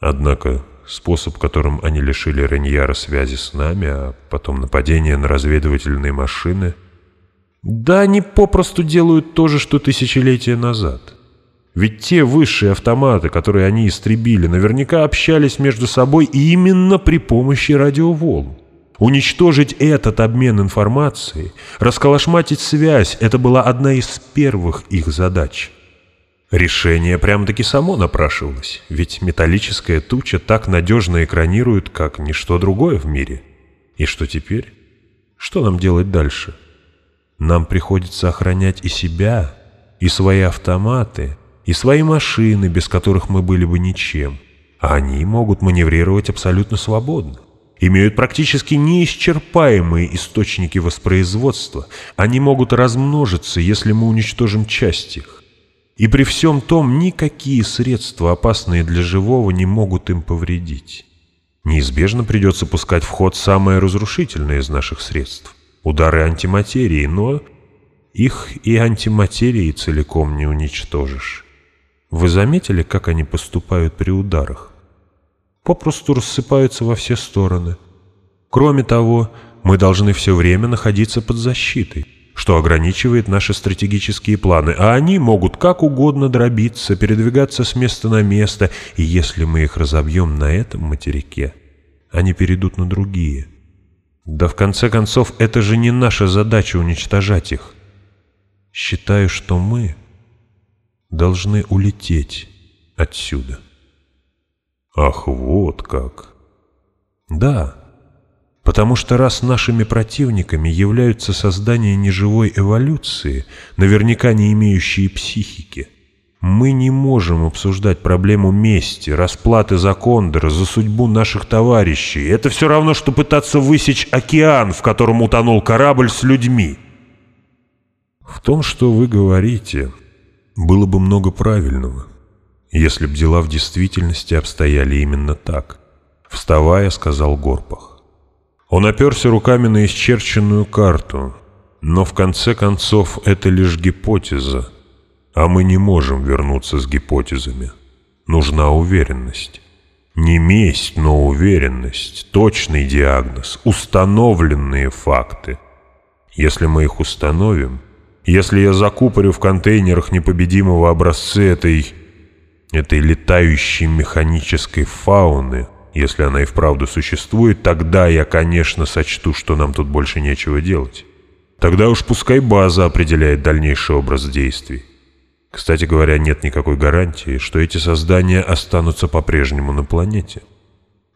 Однако способ, которым они лишили Реньяра связи с нами, а потом нападение на разведывательные машины... Да они попросту делают то же, что тысячелетия назад. Ведь те высшие автоматы, которые они истребили, наверняка общались между собой именно при помощи радиоволн. Уничтожить этот обмен информацией, расколошматить связь – это была одна из первых их задач. Решение прямо-таки само напрашивалось, ведь металлическая туча так надежно экранирует, как ничто другое в мире. И что теперь? Что нам делать дальше? Нам приходится охранять и себя, и свои автоматы, и свои машины, без которых мы были бы ничем. А они могут маневрировать абсолютно свободно имеют практически неисчерпаемые источники воспроизводства. Они могут размножиться, если мы уничтожим часть их. И при всем том никакие средства, опасные для живого, не могут им повредить. Неизбежно придется пускать в ход самое разрушительное из наших средств – удары антиматерии, но их и антиматерии целиком не уничтожишь. Вы заметили, как они поступают при ударах? попросту рассыпаются во все стороны. Кроме того, мы должны все время находиться под защитой, что ограничивает наши стратегические планы, а они могут как угодно дробиться, передвигаться с места на место, и если мы их разобьем на этом материке, они перейдут на другие. Да в конце концов, это же не наша задача уничтожать их. Считаю, что мы должны улететь отсюда. Ах, вот как. Да, потому что раз нашими противниками являются создания неживой эволюции, наверняка не имеющие психики, мы не можем обсуждать проблему мести, расплаты за Кондора, за судьбу наших товарищей. Это все равно, что пытаться высечь океан, в котором утонул корабль с людьми. В том, что вы говорите, было бы много правильного если б дела в действительности обстояли именно так. Вставая, сказал Горпах. Он оперся руками на исчерченную карту, но в конце концов это лишь гипотеза, а мы не можем вернуться с гипотезами. Нужна уверенность. Не месть, но уверенность, точный диагноз, установленные факты. Если мы их установим, если я закупорю в контейнерах непобедимого образцы этой этой летающей механической фауны, если она и вправду существует, тогда я, конечно, сочту, что нам тут больше нечего делать. Тогда уж пускай база определяет дальнейший образ действий. Кстати говоря, нет никакой гарантии, что эти создания останутся по-прежнему на планете.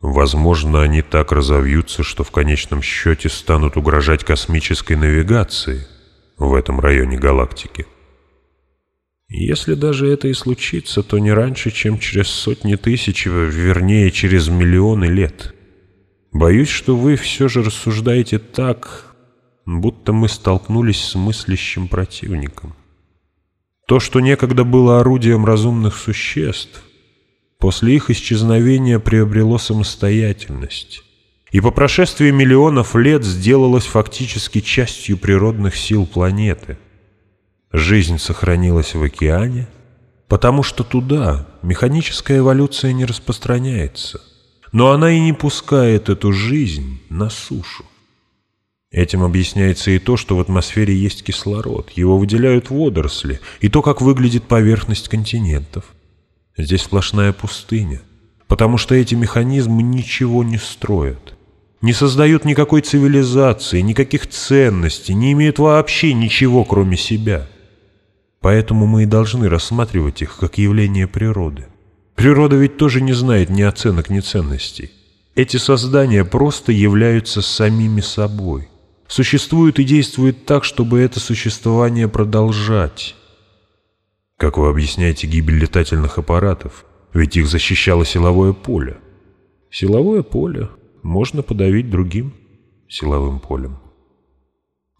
Возможно, они так разовьются, что в конечном счете станут угрожать космической навигации в этом районе галактики. Если даже это и случится, то не раньше, чем через сотни тысяч, вернее, через миллионы лет. Боюсь, что вы все же рассуждаете так, будто мы столкнулись с мыслящим противником. То, что некогда было орудием разумных существ, после их исчезновения приобрело самостоятельность и по прошествии миллионов лет сделалось фактически частью природных сил планеты — Жизнь сохранилась в океане, потому что туда механическая эволюция не распространяется, но она и не пускает эту жизнь на сушу. Этим объясняется и то, что в атмосфере есть кислород, его выделяют водоросли, и то, как выглядит поверхность континентов. Здесь сплошная пустыня, потому что эти механизмы ничего не строят, не создают никакой цивилизации, никаких ценностей, не имеют вообще ничего, кроме себя. Поэтому мы и должны рассматривать их как явление природы. Природа ведь тоже не знает ни оценок, ни ценностей. Эти создания просто являются самими собой. Существуют и действуют так, чтобы это существование продолжать. Как вы объясняете гибель летательных аппаратов? Ведь их защищало силовое поле. Силовое поле можно подавить другим силовым полем.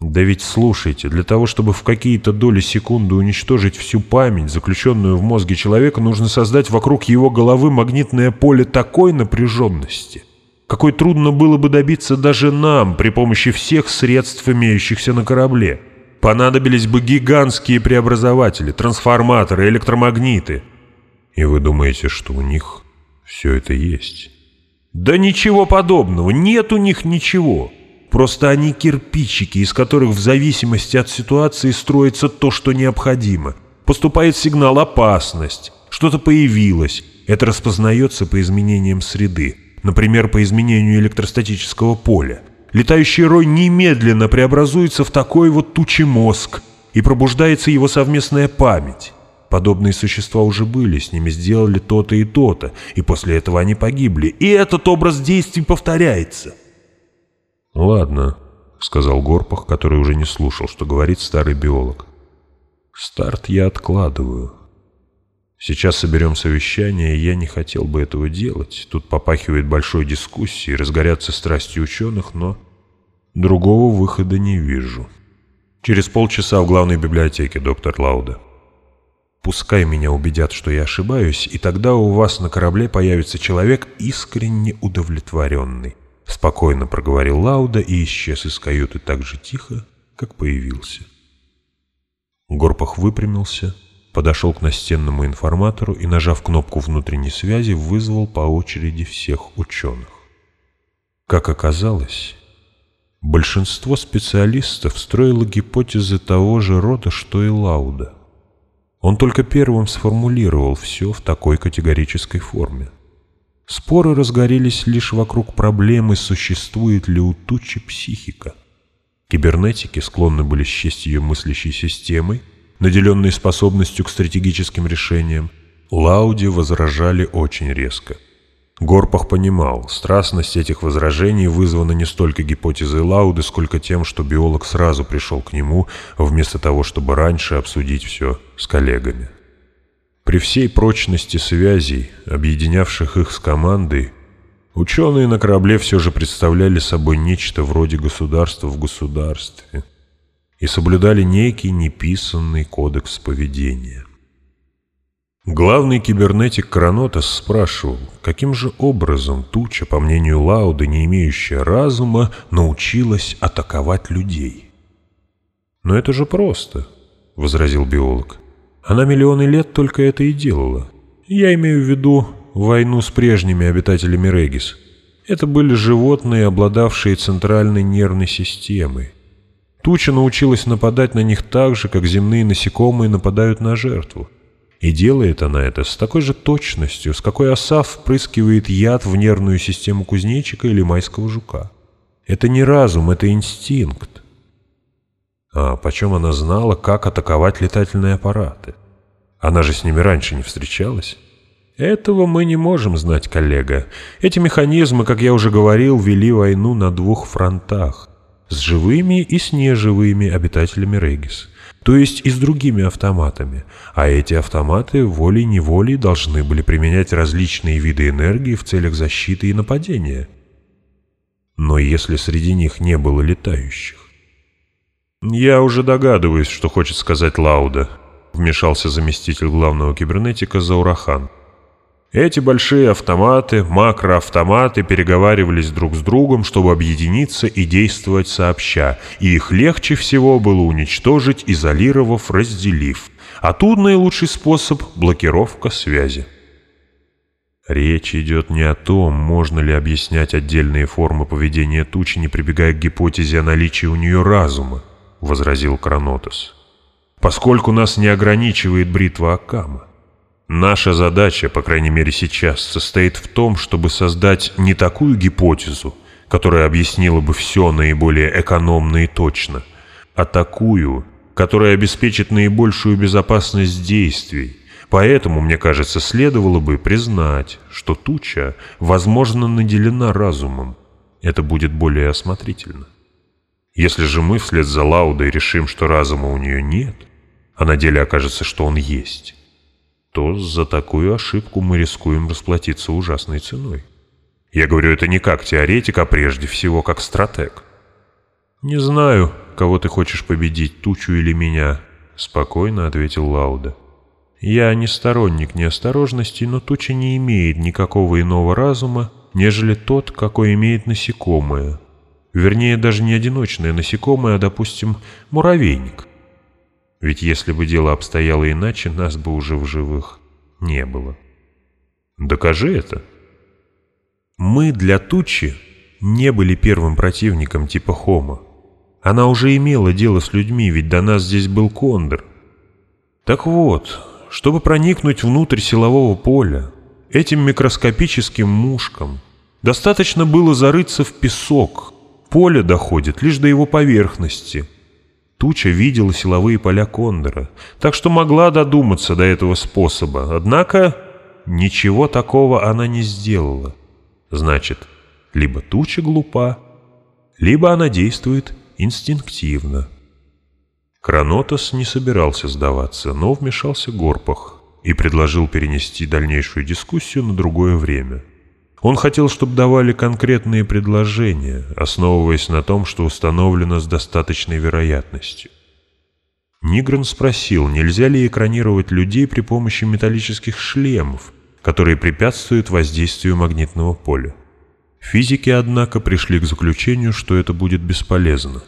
Да ведь слушайте, для того, чтобы в какие-то доли секунды уничтожить всю память, заключенную в мозге человека, нужно создать вокруг его головы магнитное поле такой напряженности, какой трудно было бы добиться даже нам при помощи всех средств, имеющихся на корабле. Понадобились бы гигантские преобразователи, трансформаторы, электромагниты. И вы думаете, что у них Все это есть. Да ничего подобного, нет у них ничего. Просто они кирпичики, из которых в зависимости от ситуации строится то, что необходимо. Поступает сигнал «опасность», что-то появилось. Это распознается по изменениям среды, например, по изменению электростатического поля. Летающий рой немедленно преобразуется в такой вот тучи мозг, и пробуждается его совместная память. Подобные существа уже были, с ними сделали то-то и то-то, и после этого они погибли. И этот образ действий повторяется. «Ладно», — сказал Горпах, который уже не слушал, что говорит старый биолог. «Старт я откладываю. Сейчас соберем совещание, и я не хотел бы этого делать. Тут попахивает большой дискуссией, разгорятся страсти ученых, но другого выхода не вижу. Через полчаса в главной библиотеке, доктор Лауда». Пускай меня убедят, что я ошибаюсь, и тогда у вас на корабле появится человек искренне удовлетворенный. Спокойно проговорил Лауда и исчез из каюты так же тихо, как появился. Горпах выпрямился, подошел к настенному информатору и, нажав кнопку внутренней связи, вызвал по очереди всех ученых. Как оказалось, большинство специалистов строило гипотезы того же рода, что и Лауда – он только первым сформулировал все в такой категорической форме. Споры разгорелись лишь вокруг проблемы, существует ли у тучи психика. Кибернетики склонны были счесть ее мыслящей системой, наделенной способностью к стратегическим решениям. Лауди возражали очень резко – Горпах понимал, страстность этих возражений вызвана не столько гипотезой Лауды, сколько тем, что биолог сразу пришел к нему, вместо того, чтобы раньше обсудить все с коллегами. При всей прочности связей, объединявших их с командой, ученые на корабле все же представляли собой нечто вроде государства в государстве и соблюдали некий неписанный кодекс поведения. Главный кибернетик Кранотас спрашивал, каким же образом туча, по мнению Лауды, не имеющая разума, научилась атаковать людей. «Но это же просто», — возразил биолог. «Она миллионы лет только это и делала. Я имею в виду войну с прежними обитателями Регис. Это были животные, обладавшие центральной нервной системой. Туча научилась нападать на них так же, как земные насекомые нападают на жертву. И делает она это с такой же точностью, с какой оса впрыскивает яд в нервную систему кузнечика или майского жука. Это не разум, это инстинкт. А почем она знала, как атаковать летательные аппараты? Она же с ними раньше не встречалась. Этого мы не можем знать, коллега. Эти механизмы, как я уже говорил, вели войну на двух фронтах. С живыми и с неживыми обитателями Регис то есть и с другими автоматами, а эти автоматы волей-неволей должны были применять различные виды энергии в целях защиты и нападения. Но если среди них не было летающих? «Я уже догадываюсь, что хочет сказать Лауда», — вмешался заместитель главного кибернетика Заурахан. Эти большие автоматы, макроавтоматы переговаривались друг с другом, чтобы объединиться и действовать сообща, и их легче всего было уничтожить, изолировав, разделив. А тут наилучший способ — блокировка связи. Речь идет не о том, можно ли объяснять отдельные формы поведения тучи, не прибегая к гипотезе о наличии у нее разума, — возразил Кранотос. Поскольку нас не ограничивает бритва Акама. Наша задача, по крайней мере сейчас, состоит в том, чтобы создать не такую гипотезу, которая объяснила бы все наиболее экономно и точно, а такую, которая обеспечит наибольшую безопасность действий. Поэтому, мне кажется, следовало бы признать, что туча, возможно, наделена разумом. Это будет более осмотрительно. Если же мы вслед за Лаудой решим, что разума у нее нет, а на деле окажется, что он есть, то за такую ошибку мы рискуем расплатиться ужасной ценой. Я говорю это не как теоретик, а прежде всего как стратег. «Не знаю, кого ты хочешь победить, тучу или меня», — спокойно ответил Лауда. «Я не сторонник неосторожности, но туча не имеет никакого иного разума, нежели тот, какой имеет насекомое. Вернее, даже не одиночное насекомое, а, допустим, муравейник. Ведь если бы дело обстояло иначе, нас бы уже в живых не было. «Докажи это», Мы для Тучи не были первым противником типа Хома. Она уже имела дело с людьми, ведь до нас здесь был Кондор. Так вот, чтобы проникнуть внутрь силового поля, этим микроскопическим мушкам достаточно было зарыться в песок. Поле доходит лишь до его поверхности. Туча видела силовые поля Кондора, так что могла додуматься до этого способа. Однако ничего такого она не сделала. Значит, либо туча глупа, либо она действует инстинктивно. Кранотос не собирался сдаваться, но вмешался Горпах и предложил перенести дальнейшую дискуссию на другое время. Он хотел, чтобы давали конкретные предложения, основываясь на том, что установлено с достаточной вероятностью. Нигран спросил, нельзя ли экранировать людей при помощи металлических шлемов, которые препятствуют воздействию магнитного поля. Физики, однако, пришли к заключению, что это будет бесполезно.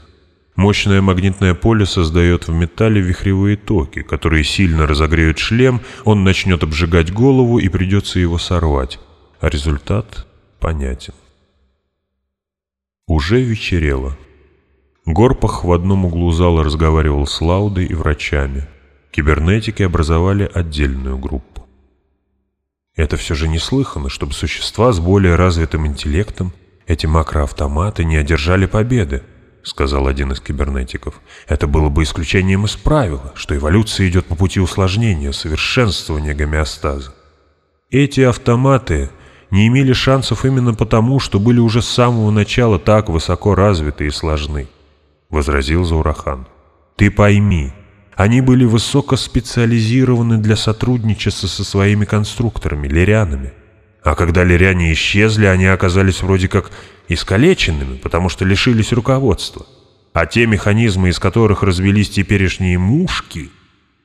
Мощное магнитное поле создает в металле вихревые токи, которые сильно разогреют шлем, он начнет обжигать голову и придется его сорвать. А результат понятен. Уже вечерело. Горпах в одном углу зала разговаривал с Лаудой и врачами. Кибернетики образовали отдельную группу. Это все же неслыханно, чтобы существа с более развитым интеллектом, эти макроавтоматы, не одержали победы, сказал один из кибернетиков. Это было бы исключением из правила, что эволюция идет по пути усложнения, совершенствования гомеостаза. Эти автоматы не имели шансов именно потому, что были уже с самого начала так высоко развиты и сложны, возразил Заурахан. Ты пойми, они были высокоспециализированы для сотрудничества со своими конструкторами, лирянами. А когда лиряне исчезли, они оказались вроде как искалеченными, потому что лишились руководства. А те механизмы, из которых развелись теперешние мушки,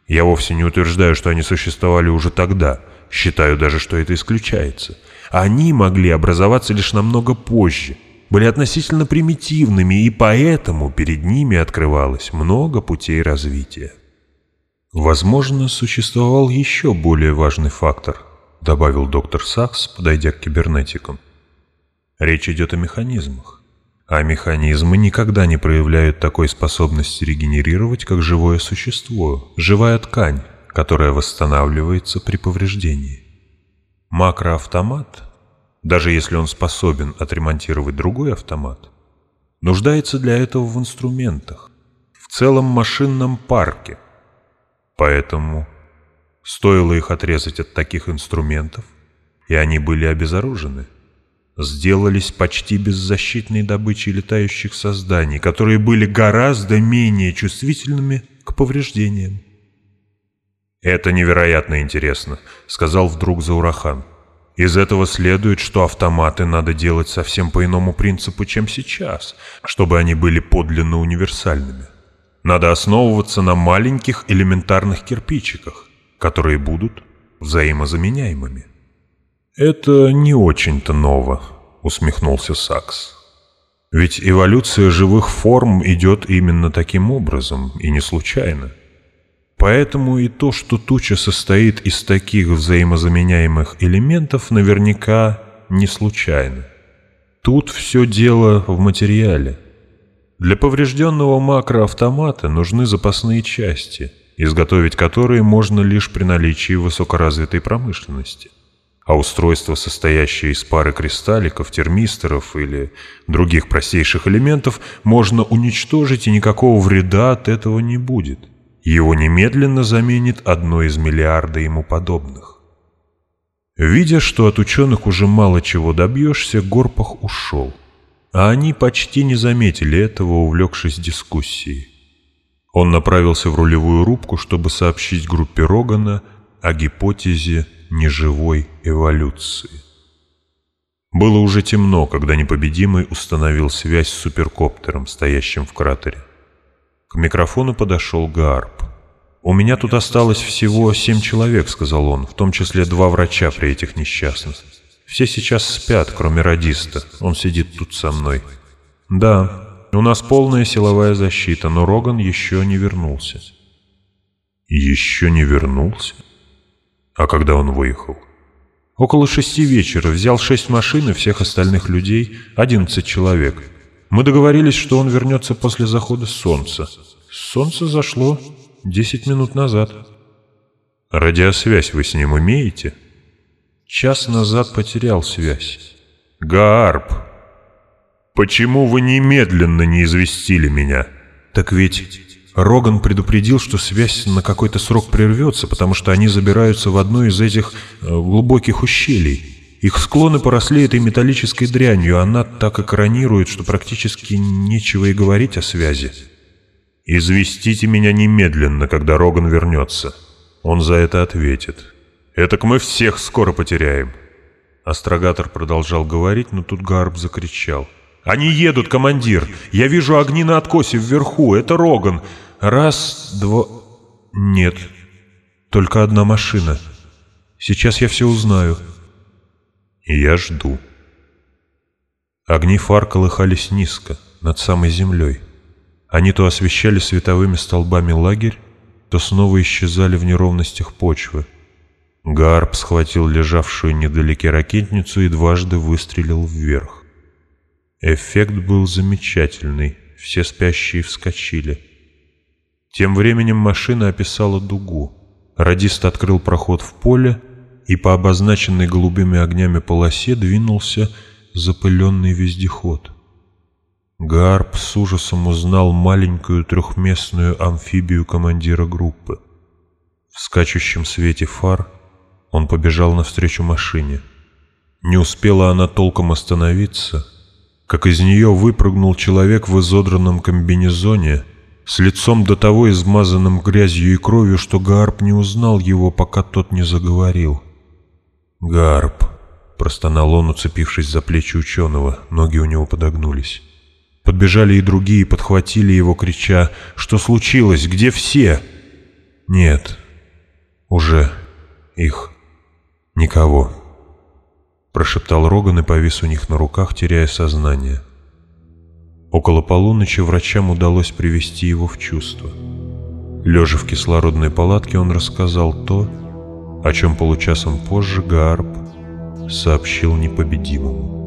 я вовсе не утверждаю, что они существовали уже тогда, считаю даже, что это исключается. Они могли образоваться лишь намного позже, были относительно примитивными, и поэтому перед ними открывалось много путей развития. Возможно, существовал еще более важный фактор, добавил доктор Сакс, подойдя к кибернетикам. Речь идет о механизмах. А механизмы никогда не проявляют такой способности регенерировать, как живое существо, живая ткань, которая восстанавливается при повреждении. Макроавтомат, даже если он способен отремонтировать другой автомат, нуждается для этого в инструментах, в целом машинном парке – Поэтому стоило их отрезать от таких инструментов, и они были обезоружены. Сделались почти беззащитной добычей летающих созданий, которые были гораздо менее чувствительными к повреждениям. «Это невероятно интересно», — сказал вдруг Заурахан. «Из этого следует, что автоматы надо делать совсем по иному принципу, чем сейчас, чтобы они были подлинно универсальными». Надо основываться на маленьких элементарных кирпичиках, которые будут взаимозаменяемыми. «Это не очень-то ново», — усмехнулся Сакс. «Ведь эволюция живых форм идет именно таким образом, и не случайно. Поэтому и то, что туча состоит из таких взаимозаменяемых элементов, наверняка не случайно. Тут все дело в материале». Для поврежденного макроавтомата нужны запасные части, изготовить которые можно лишь при наличии высокоразвитой промышленности. А устройство, состоящее из пары кристалликов, термисторов или других простейших элементов, можно уничтожить, и никакого вреда от этого не будет. Его немедленно заменит одно из миллиарда ему подобных. Видя, что от ученых уже мало чего добьешься, Горпах ушел а они почти не заметили этого, увлекшись дискуссией. Он направился в рулевую рубку, чтобы сообщить группе Рогана о гипотезе неживой эволюции. Было уже темно, когда непобедимый установил связь с суперкоптером, стоящим в кратере. К микрофону подошел Гарп. «У меня тут осталось всего семь человек», — сказал он, «в том числе два врача при этих несчастных. Все сейчас спят, кроме радиста. Он сидит тут со мной. Да, у нас полная силовая защита, но Роган еще не вернулся. Еще не вернулся? А когда он выехал? Около шести вечера взял шесть машин и всех остальных людей, одиннадцать человек. Мы договорились, что он вернется после захода солнца. Солнце зашло десять минут назад. Радиосвязь вы с ним имеете? Час назад потерял связь. Гарп, почему вы немедленно не известили меня? Так ведь Роган предупредил, что связь на какой-то срок прервется, потому что они забираются в одно из этих э, глубоких ущелий. Их склоны поросли этой металлической дрянью, она так экранирует, что практически нечего и говорить о связи. «Известите меня немедленно, когда Роган вернется. Он за это ответит. Этак мы всех скоро потеряем». Астрогатор продолжал говорить, но тут Гарб закричал — они едут, командир. Я вижу огни на откосе вверху. Это Роган. Раз, два... Нет. Только одна машина. Сейчас я все узнаю. Я жду. Огни фар колыхались низко, над самой землей. Они то освещали световыми столбами лагерь, то снова исчезали в неровностях почвы. Гарп схватил лежавшую недалеке ракетницу и дважды выстрелил вверх. Эффект был замечательный, все спящие вскочили. Тем временем машина описала дугу. Радист открыл проход в поле, и по обозначенной голубыми огнями полосе двинулся запыленный вездеход. Гарп с ужасом узнал маленькую трехместную амфибию командира группы. В скачущем свете фар он побежал навстречу машине. Не успела она толком остановиться — как из нее выпрыгнул человек в изодранном комбинезоне, с лицом до того измазанным грязью и кровью, что Гарп не узнал его, пока тот не заговорил. «Гарп», — простонал он, уцепившись за плечи ученого, ноги у него подогнулись. Подбежали и другие, подхватили его, крича «Что случилось? Где все?» «Нет, уже их никого». — прошептал Роган и повис у них на руках, теряя сознание. Около полуночи врачам удалось привести его в чувство. Лежа в кислородной палатке, он рассказал то, о чем получасом позже Гарп сообщил непобедимому.